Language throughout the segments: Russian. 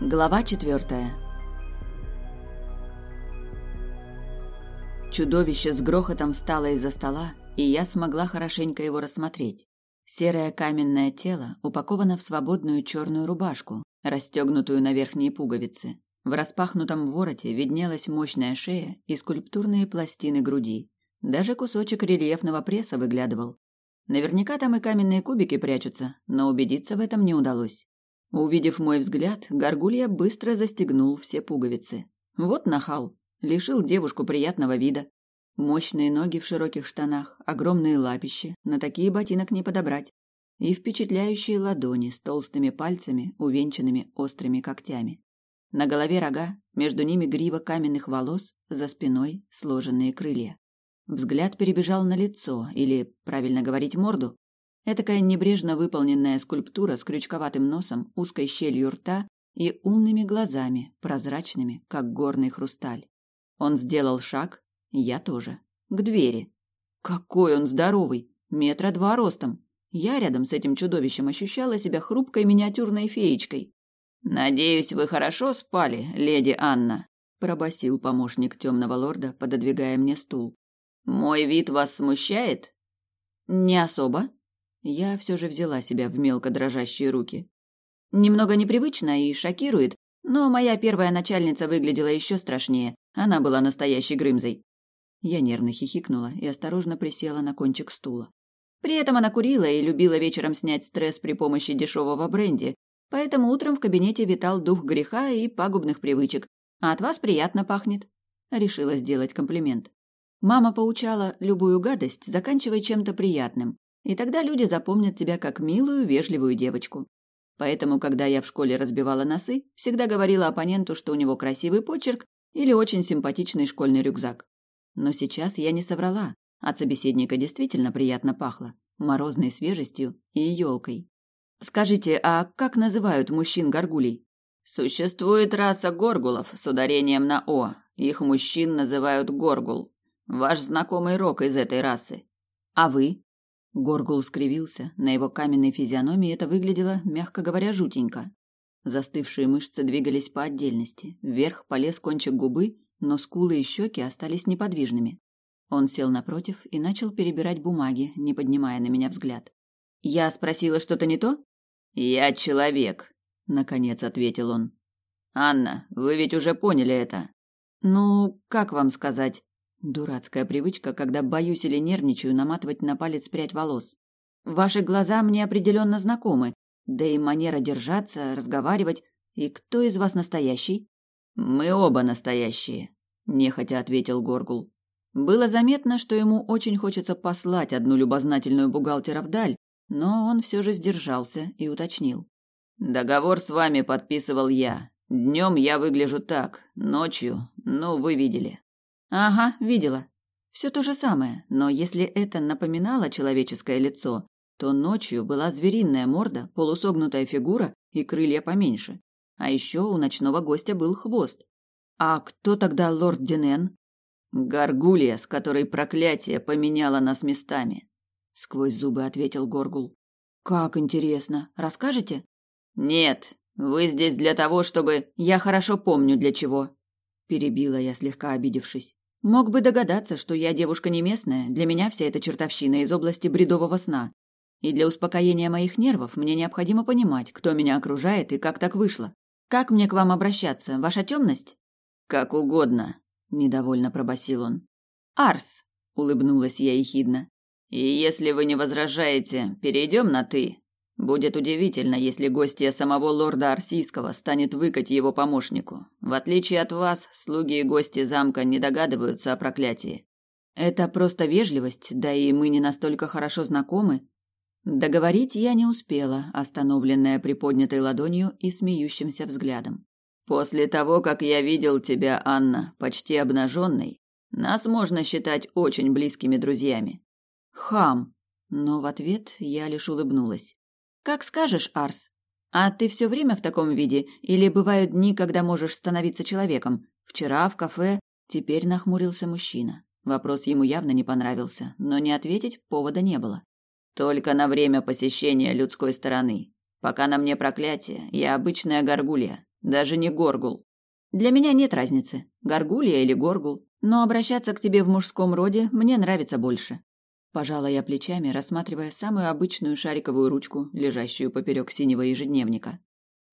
Глава четвертая. Чудовище с грохотом встало из-за стола, и я смогла хорошенько его рассмотреть. Серое каменное тело упаковано в свободную черную рубашку, расстегнутую на верхние пуговицы. В распахнутом вороте виднелась мощная шея и скульптурные пластины груди. Даже кусочек рельефного пресса выглядывал. Наверняка там и каменные кубики прячутся, но убедиться в этом не удалось. Увидев мой взгляд, Горгулья быстро застегнул все пуговицы. Вот нахал, лишил девушку приятного вида. Мощные ноги в широких штанах, огромные лапищи, на такие ботинок не подобрать. И впечатляющие ладони с толстыми пальцами, увенчанными острыми когтями. На голове рога, между ними грива каменных волос, за спиной сложенные крылья. Взгляд перебежал на лицо, или, правильно говорить, морду, Этакая небрежно выполненная скульптура с крючковатым носом, узкой щелью рта и умными глазами, прозрачными, как горный хрусталь. Он сделал шаг, я тоже, к двери. Какой он здоровый, метра два ростом. Я рядом с этим чудовищем ощущала себя хрупкой миниатюрной феечкой. «Надеюсь, вы хорошо спали, леди Анна», – пробасил помощник темного лорда, пододвигая мне стул. «Мой вид вас смущает?» «Не особо», я все же взяла себя в мелко дрожащие руки. Немного непривычно и шокирует, но моя первая начальница выглядела еще страшнее. Она была настоящей Грымзой. Я нервно хихикнула и осторожно присела на кончик стула. При этом она курила и любила вечером снять стресс при помощи дешевого бренди, поэтому утром в кабинете витал дух греха и пагубных привычек. А от вас приятно пахнет. Решила сделать комплимент. Мама поучала любую гадость заканчивай чем-то приятным, и тогда люди запомнят тебя как милую, вежливую девочку. Поэтому, когда я в школе разбивала носы, всегда говорила оппоненту, что у него красивый почерк или очень симпатичный школьный рюкзак. Но сейчас я не соврала. От собеседника действительно приятно пахло. Морозной свежестью и елкой. «Скажите, а как называют мужчин-горгулей?» «Существует раса горгулов с ударением на «о». Их мужчин называют горгул. Ваш знакомый Рок из этой расы. А вы?» Горгул скривился, на его каменной физиономии это выглядело, мягко говоря, жутенько. Застывшие мышцы двигались по отдельности. Вверх полез кончик губы, но скулы и щеки остались неподвижными. Он сел напротив и начал перебирать бумаги, не поднимая на меня взгляд. «Я спросила что-то не то?» «Я человек», — наконец ответил он. «Анна, вы ведь уже поняли это». «Ну, как вам сказать?» Дурацкая привычка, когда боюсь или нервничаю, наматывать на палец прядь волос. Ваши глаза мне определенно знакомы, да и манера держаться, разговаривать. И кто из вас настоящий? Мы оба настоящие, нехотя ответил Горгул. Было заметно, что ему очень хочется послать одну любознательную бухгалтера вдаль, но он все же сдержался и уточнил. Договор с вами подписывал я. Днем я выгляжу так, ночью, ну, вы видели. Ага, видела. Все то же самое, но если это напоминало человеческое лицо, то ночью была звериная морда, полусогнутая фигура и крылья поменьше. А еще у ночного гостя был хвост. А кто тогда лорд Динен? Гаргулья, с которой проклятие поменяло нас местами. Сквозь зубы ответил Горгул. Как интересно. Расскажете? Нет, вы здесь для того, чтобы... Я хорошо помню для чего. Перебила я, слегка обидевшись. Мог бы догадаться, что я девушка не местная, для меня вся эта чертовщина из области бредового сна. И для успокоения моих нервов мне необходимо понимать, кто меня окружает и как так вышло. Как мне к вам обращаться, ваша темность? Как угодно, недовольно пробасил он. Арс, улыбнулась я ехидно. И если вы не возражаете, перейдем на ты. Будет удивительно, если гостья самого лорда Арсийского станет выкать его помощнику. В отличие от вас, слуги и гости замка не догадываются о проклятии. Это просто вежливость, да и мы не настолько хорошо знакомы. Договорить я не успела, остановленная приподнятой ладонью и смеющимся взглядом. После того, как я видел тебя, Анна, почти обнаженной, нас можно считать очень близкими друзьями. Хам. Но в ответ я лишь улыбнулась. Как скажешь, Арс. А ты все время в таком виде или бывают дни, когда можешь становиться человеком? Вчера в кафе, теперь нахмурился мужчина. Вопрос ему явно не понравился, но не ответить повода не было. Только на время посещения людской стороны. Пока на мне проклятие, я обычная горгулья. даже не горгул. Для меня нет разницы, горгулья или горгул, но обращаться к тебе в мужском роде мне нравится больше. Пожала я плечами, рассматривая самую обычную шариковую ручку, лежащую поперек синего ежедневника.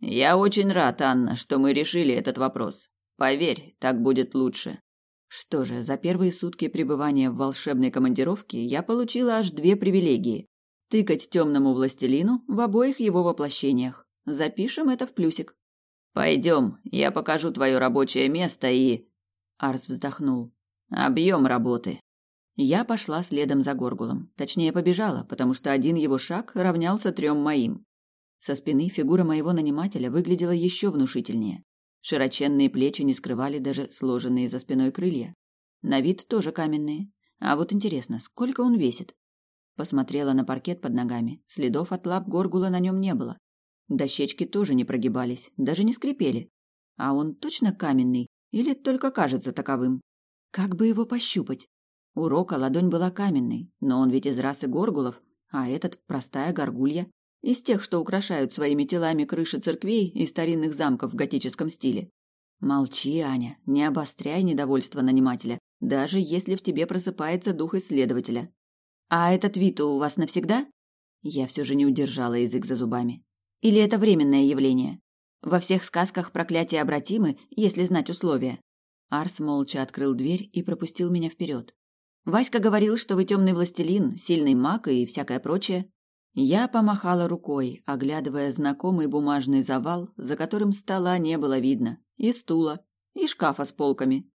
Я очень рад, Анна, что мы решили этот вопрос. Поверь, так будет лучше. Что же, за первые сутки пребывания в волшебной командировке я получила аж две привилегии: тыкать темному властелину в обоих его воплощениях. Запишем это в плюсик. Пойдем, я покажу твое рабочее место и... Арс вздохнул. Объем работы. Я пошла следом за Горгулом. Точнее, побежала, потому что один его шаг равнялся трем моим. Со спины фигура моего нанимателя выглядела еще внушительнее. Широченные плечи не скрывали даже сложенные за спиной крылья. На вид тоже каменные. А вот интересно, сколько он весит? Посмотрела на паркет под ногами. Следов от лап Горгула на нем не было. Дощечки тоже не прогибались, даже не скрипели. А он точно каменный или только кажется таковым? Как бы его пощупать? У Рока ладонь была каменной, но он ведь из расы горгулов, а этот простая горгулья, из тех, что украшают своими телами крыши церквей и старинных замков в готическом стиле. Молчи, Аня, не обостряй недовольство нанимателя, даже если в тебе просыпается дух исследователя. А этот вид у вас навсегда? Я все же не удержала язык за зубами. Или это временное явление? Во всех сказках проклятия обратимы, если знать условия. Арс молча открыл дверь и пропустил меня вперед. Васька говорил, что вы темный властелин, сильный маг и всякое прочее. Я помахала рукой, оглядывая знакомый бумажный завал, за которым стола не было видно, и стула, и шкафа с полками.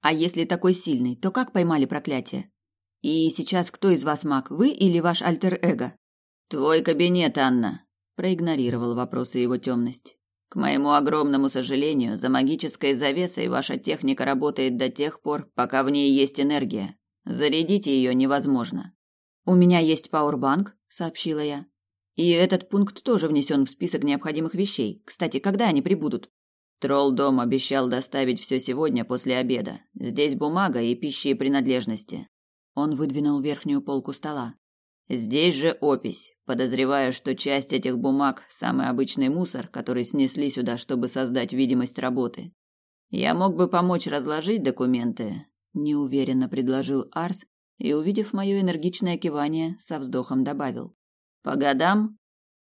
А если такой сильный, то как поймали проклятие? И сейчас кто из вас маг, вы или ваш альтер-эго? Твой кабинет, Анна, проигнорировал вопросы его темность. К моему огромному сожалению, за магической завесой ваша техника работает до тех пор, пока в ней есть энергия. Зарядить ее невозможно. У меня есть пауэрбанк, сообщила я. И этот пункт тоже внесен в список необходимых вещей. Кстати, когда они прибудут? Тролл-дом обещал доставить все сегодня после обеда. Здесь бумага и пищи и принадлежности. Он выдвинул верхнюю полку стола. Здесь же опись. Подозреваю, что часть этих бумаг – самый обычный мусор, который снесли сюда, чтобы создать видимость работы. Я мог бы помочь разложить документы, неуверенно предложил Арс и, увидев мое энергичное кивание, со вздохом добавил: "По годам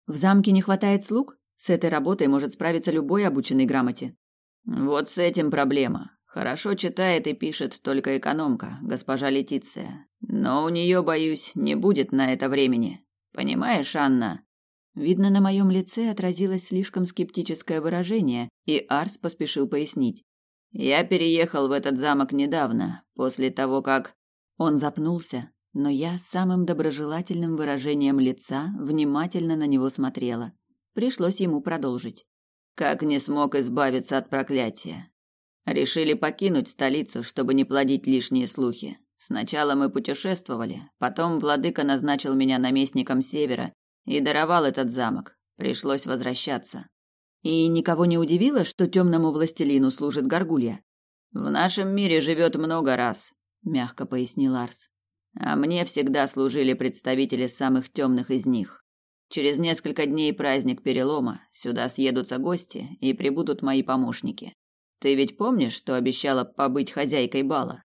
в замке не хватает слуг, с этой работой может справиться любой обученный грамоте". Вот с этим проблема. Хорошо читает и пишет только экономка, госпожа Летиция. Но у нее, боюсь, не будет на это времени. Понимаешь, Анна? Видно, на моем лице отразилось слишком скептическое выражение, и Арс поспешил пояснить. Я переехал в этот замок недавно, после того, как он запнулся, но я самым доброжелательным выражением лица внимательно на него смотрела. Пришлось ему продолжить. Как не смог избавиться от проклятия. Решили покинуть столицу, чтобы не плодить лишние слухи. Сначала мы путешествовали, потом владыка назначил меня наместником севера и даровал этот замок. Пришлось возвращаться. И никого не удивило, что темному властелину служит горгулья. В нашем мире живет много раз, мягко пояснил Арс. А мне всегда служили представители самых темных из них. Через несколько дней праздник перелома, сюда съедутся гости и прибудут мои помощники. Ты ведь помнишь, что обещала побыть хозяйкой бала?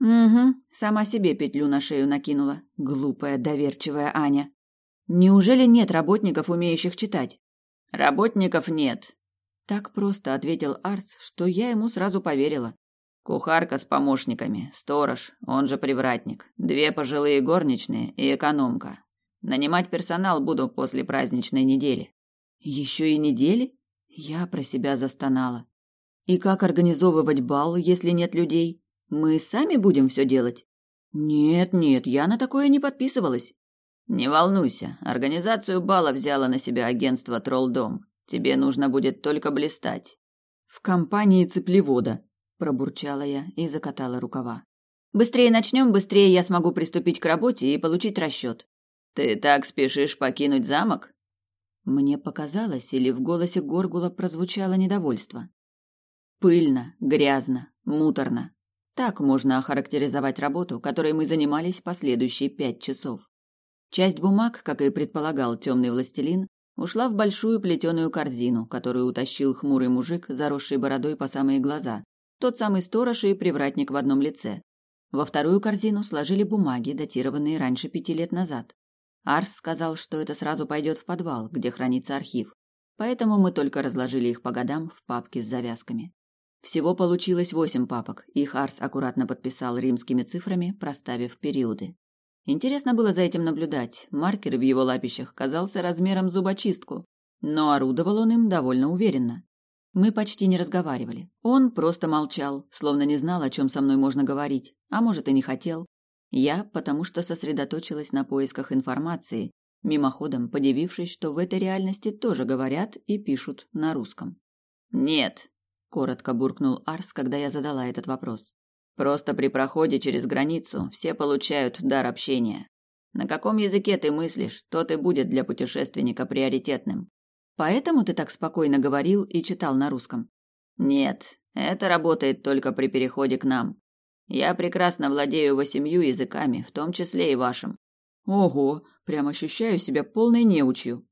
Угу, сама себе петлю на шею накинула, глупая, доверчивая Аня. Неужели нет работников, умеющих читать? Работников нет. Так просто ответил Арс, что я ему сразу поверила. Кухарка с помощниками, сторож, он же привратник, две пожилые горничные и экономка. Нанимать персонал буду после праздничной недели. Еще и недели? Я про себя застонала. И как организовывать бал, если нет людей? Мы сами будем все делать? Нет, нет, я на такое не подписывалась. Не волнуйся, организацию бала взяло на себя агентство Троллдом. Тебе нужно будет только блистать. В компании цеплевода, пробурчала я и закатала рукава. Быстрее начнем, быстрее я смогу приступить к работе и получить расчет. Ты так спешишь покинуть замок? Мне показалось, или в голосе Горгула прозвучало недовольство. Пыльно, грязно, муторно. Так можно охарактеризовать работу, которой мы занимались последующие пять часов. Часть бумаг, как и предполагал темный властелин, ушла в большую плетеную корзину, которую утащил хмурый мужик, заросший бородой по самые глаза, тот самый сторож и привратник в одном лице. Во вторую корзину сложили бумаги, датированные раньше пяти лет назад. Арс сказал, что это сразу пойдет в подвал, где хранится архив. Поэтому мы только разложили их по годам в папке с завязками. Всего получилось восемь папок, их Арс аккуратно подписал римскими цифрами, проставив периоды. Интересно было за этим наблюдать. Маркер в его лапищах казался размером зубочистку, но орудовал он им довольно уверенно. Мы почти не разговаривали. Он просто молчал, словно не знал, о чем со мной можно говорить, а может и не хотел. Я, потому что сосредоточилась на поисках информации, мимоходом подивившись, что в этой реальности тоже говорят и пишут на русском. «Нет», — коротко буркнул Арс, когда я задала этот вопрос. «Просто при проходе через границу все получают дар общения. На каком языке ты мыслишь, тот и будет для путешественника приоритетным. Поэтому ты так спокойно говорил и читал на русском? Нет, это работает только при переходе к нам. Я прекрасно владею восемью языками, в том числе и вашим. Ого, прям ощущаю себя полной неучью.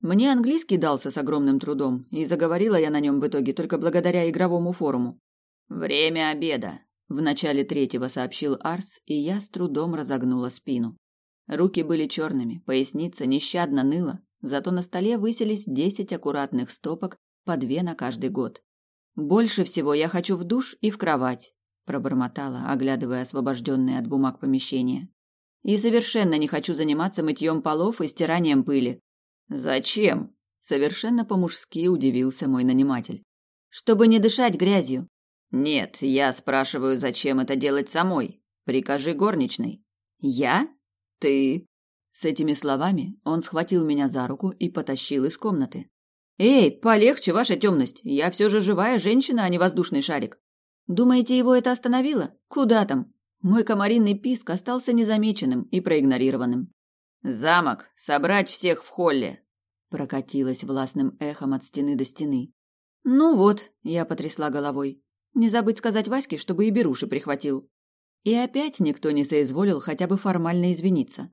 Мне английский дался с огромным трудом, и заговорила я на нем в итоге только благодаря игровому форуму. Время обеда, в начале третьего сообщил Арс, и я с трудом разогнула спину. Руки были черными, поясница нещадно ныла, зато на столе высились десять аккуратных стопок, по две на каждый год. Больше всего я хочу в душ и в кровать, пробормотала, оглядывая освобожденное от бумаг помещение. И совершенно не хочу заниматься мытьем полов и стиранием пыли. Зачем? совершенно по-мужски удивился мой наниматель. Чтобы не дышать грязью. Нет, я спрашиваю, зачем это делать самой? Прикажи горничной. Я? Ты? С этими словами он схватил меня за руку и потащил из комнаты. «Эй, полегче, ваша темность! Я все же живая женщина, а не воздушный шарик!» «Думаете, его это остановило? Куда там?» Мой комаринный писк остался незамеченным и проигнорированным. «Замок! Собрать всех в холле!» Прокатилось властным эхом от стены до стены. «Ну вот», — я потрясла головой. «Не забыть сказать Ваське, чтобы и беруши прихватил». И опять никто не соизволил хотя бы формально извиниться.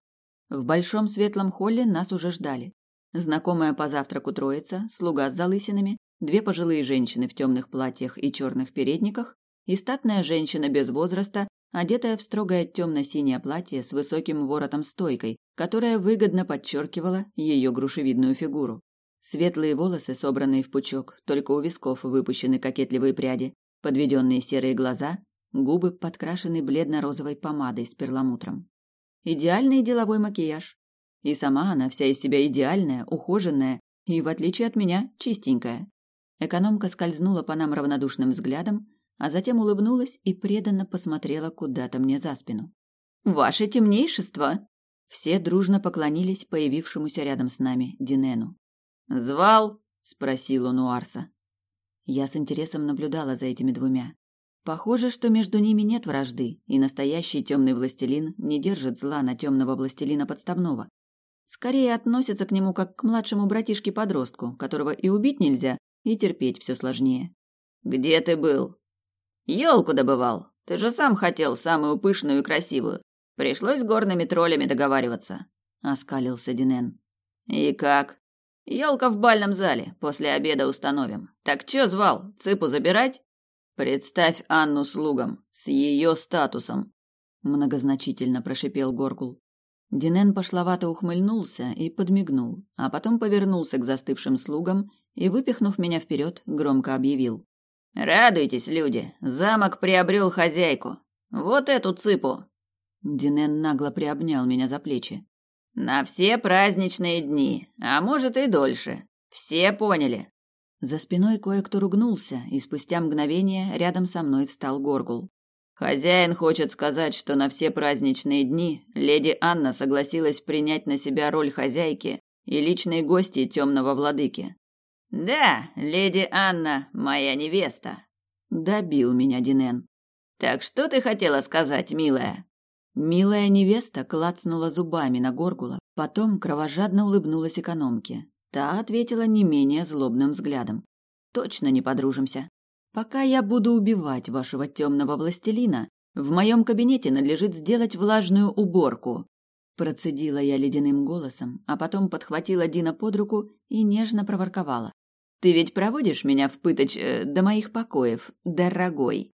В большом светлом холле нас уже ждали. Знакомая по завтраку троица, слуга с залысинами, две пожилые женщины в темных платьях и черных передниках и статная женщина без возраста, одетая в строгое темно-синее платье с высоким воротом-стойкой, которая выгодно подчеркивала ее грушевидную фигуру. Светлые волосы, собранные в пучок, только у висков выпущены кокетливые пряди, подведенные серые глаза, губы подкрашены бледно-розовой помадой с перламутром. Идеальный деловой макияж. И сама она вся из себя идеальная, ухоженная и, в отличие от меня, чистенькая. Экономка скользнула по нам равнодушным взглядом, а затем улыбнулась и преданно посмотрела куда-то мне за спину. «Ваше темнейшество!» Все дружно поклонились появившемуся рядом с нами Динену. «Звал?» — спросил он у Арса. Я с интересом наблюдала за этими двумя. Похоже, что между ними нет вражды, и настоящий темный властелин не держит зла на темного властелина подставного. Скорее относится к нему как к младшему братишке-подростку, которого и убить нельзя, и терпеть все сложнее. «Где ты был?» «Елку добывал. Ты же сам хотел самую пышную и красивую. Пришлось с горными троллями договариваться», — оскалился Динен. «И как?» «Елка в бальном зале. После обеда установим. Так чё звал? Цыпу забирать?» Представь Анну слугам с ее статусом, многозначительно прошипел Горгул. Динен пошловато ухмыльнулся и подмигнул, а потом повернулся к застывшим слугам и, выпихнув меня вперед, громко объявил: "Радуйтесь, люди, замок приобрел хозяйку. Вот эту цыпу". Динен нагло приобнял меня за плечи. На все праздничные дни, а может и дольше. Все поняли. За спиной кое-кто ругнулся, и спустя мгновение рядом со мной встал Горгул. Хозяин хочет сказать, что на все праздничные дни леди Анна согласилась принять на себя роль хозяйки и личной гости темного владыки. Да, леди Анна моя невеста. Добил меня Динен. Так что ты хотела сказать, милая? Милая невеста клацнула зубами на Горгула, потом кровожадно улыбнулась экономке. Та ответила не менее злобным взглядом. Точно не подружимся. Пока я буду убивать вашего темного властелина, в моем кабинете надлежит сделать влажную уборку. Процедила я ледяным голосом, а потом подхватила Дина под руку и нежно проворковала. «Ты ведь проводишь меня в пыточ... Э, до моих покоев, дорогой?»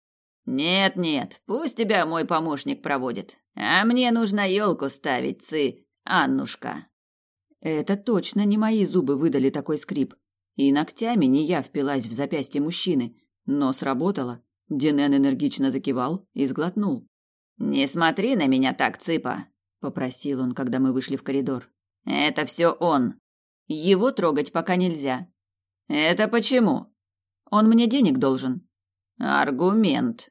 «Нет-нет, пусть тебя мой помощник проводит. А мне нужно елку ставить, цы, Аннушка». Это точно не мои зубы выдали такой скрип. И ногтями не я впилась в запястье мужчины, но сработало. Динен энергично закивал и сглотнул. «Не смотри на меня так, цыпа!» — попросил он, когда мы вышли в коридор. «Это все он. Его трогать пока нельзя». «Это почему?» «Он мне денег должен». «Аргумент»,